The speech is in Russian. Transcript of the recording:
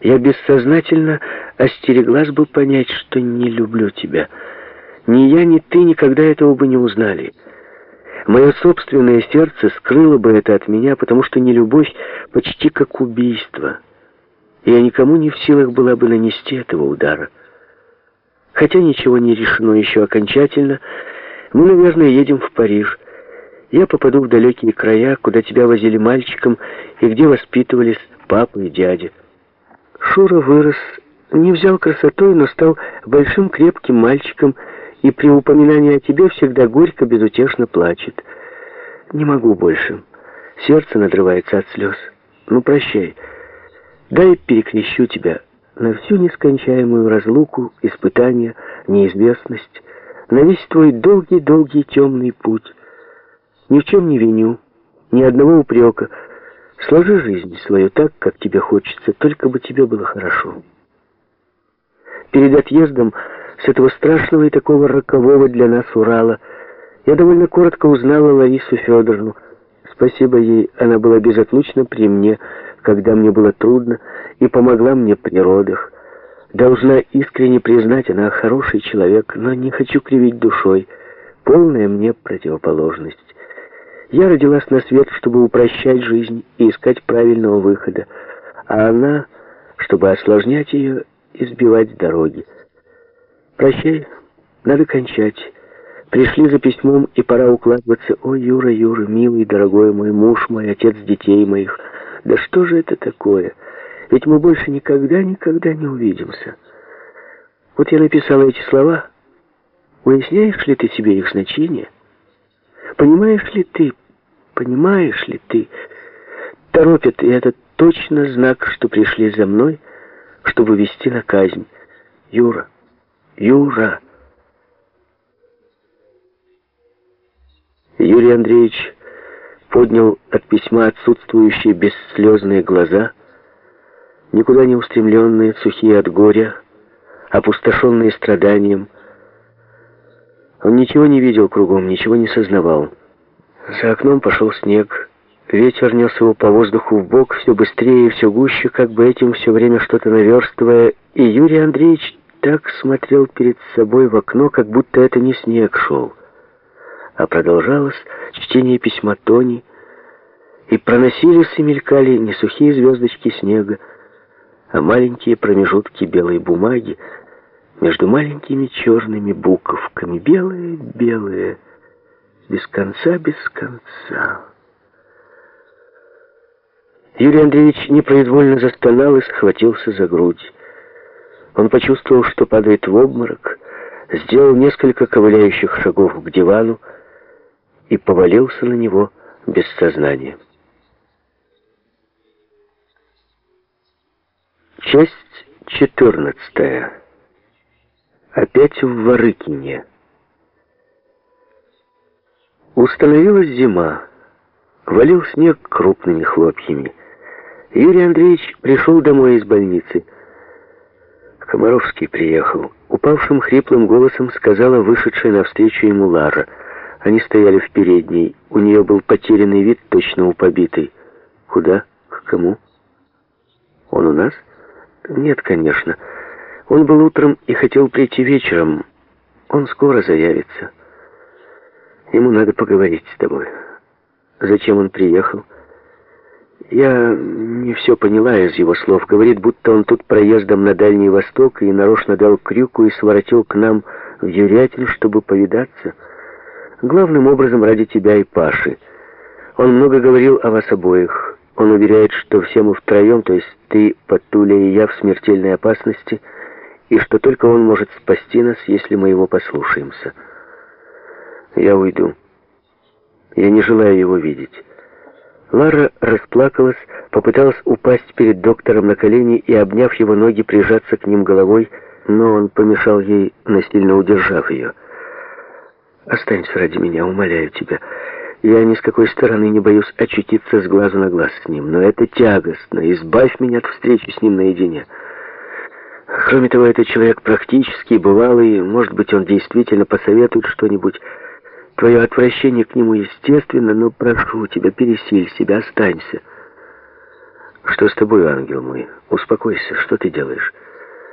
я бессознательно остереглась бы понять, что не люблю тебя. Ни я, ни ты никогда этого бы не узнали. Мое собственное сердце скрыло бы это от меня, потому что нелюбовь почти как убийство. Я никому не в силах была бы нанести этого удара. Хотя ничего не решено еще окончательно, мы, наверное, едем в Париж. Я попаду в далекие края, куда тебя возили мальчиком и где воспитывались папа и дядя. Шура вырос, не взял красотой, но стал большим крепким мальчиком, и при упоминании о тебе всегда горько, безутешно плачет. Не могу больше. Сердце надрывается от слез. Ну, прощай. Дай перекрещу тебя на всю нескончаемую разлуку, испытания, неизвестность, на весь твой долгий-долгий темный путь. Ни в чем не виню, ни одного упрека. Сложи жизнь свою так, как тебе хочется, только бы тебе было хорошо. Перед отъездом с этого страшного и такого рокового для нас Урала я довольно коротко узнала Ларису Федоровну. Спасибо ей, она была безотлучна при мне, когда мне было трудно, и помогла мне при родах. Должна искренне признать, она хороший человек, но не хочу кривить душой. Полная мне противоположность. Я родилась на свет, чтобы упрощать жизнь и искать правильного выхода, а она, чтобы осложнять ее и сбивать с дороги. Прощай, надо кончать. Пришли за письмом, и пора укладываться. О, Юра, Юра, милый, дорогой мой муж, мой отец детей моих. Да что же это такое? Ведь мы больше никогда-никогда не увидимся. Вот я написала эти слова. Уясняешь ли ты себе их значение? Понимаешь ли ты, понимаешь ли ты? Торопят, и это точно знак, что пришли за мной, чтобы вести на казнь. Юра. Юра!» Юрий Андреевич поднял от письма отсутствующие бесслезные глаза, никуда не устремленные, сухие от горя, опустошенные страданием. Он ничего не видел кругом, ничего не сознавал. За окном пошел снег. Ветер нес его по воздуху в бок все быстрее и все гуще, как бы этим все время что-то наверстывая, и Юрий Андреевич так смотрел перед собой в окно, как будто это не снег шел, а продолжалось чтение письма Тони, и проносились и мелькали не сухие звездочки снега, а маленькие промежутки белой бумаги между маленькими черными буковками, белые-белые, без конца, без конца. Юрий Андреевич непроизвольно застонал и схватился за грудь. Он почувствовал, что падает в обморок, сделал несколько ковыляющих шагов к дивану и повалился на него без сознания. Часть четырнадцатая. Опять в Ворыкине. Установилась зима. Валил снег крупными хлопьями. Юрий Андреевич пришел домой из больницы. Комаровский приехал. Упавшим хриплым голосом сказала вышедшая навстречу ему Лара. Они стояли в передней. У нее был потерянный вид, точно у побитой. Куда? К кому? Он у нас? Нет, конечно. Он был утром и хотел прийти вечером. Он скоро заявится. Ему надо поговорить с тобой. Зачем он приехал? Я не все поняла из его слов. Говорит, будто он тут проездом на Дальний Восток и нарочно дал крюку и своротил к нам в Юрятин, чтобы повидаться. Главным образом ради тебя и Паши. Он много говорил о вас обоих. Он уверяет, что все мы втроем, то есть ты, Патуля и я, в смертельной опасности, и что только он может спасти нас, если мы его послушаемся. Я уйду. Я не желаю его видеть. Лара расплакалась, попыталась упасть перед доктором на колени и, обняв его ноги, прижаться к ним головой, но он помешал ей, насильно удержав ее. «Останься ради меня, умоляю тебя. Я ни с какой стороны не боюсь очутиться с глазу на глаз с ним, но это тягостно. Избавь меня от встречи с ним наедине. Кроме того, этот человек практически бывалый, может быть, он действительно посоветует что-нибудь». Твое отвращение к нему естественно, но прошу тебя, пересиль себя, останься. Что с тобой, ангел мой? Успокойся, что ты делаешь?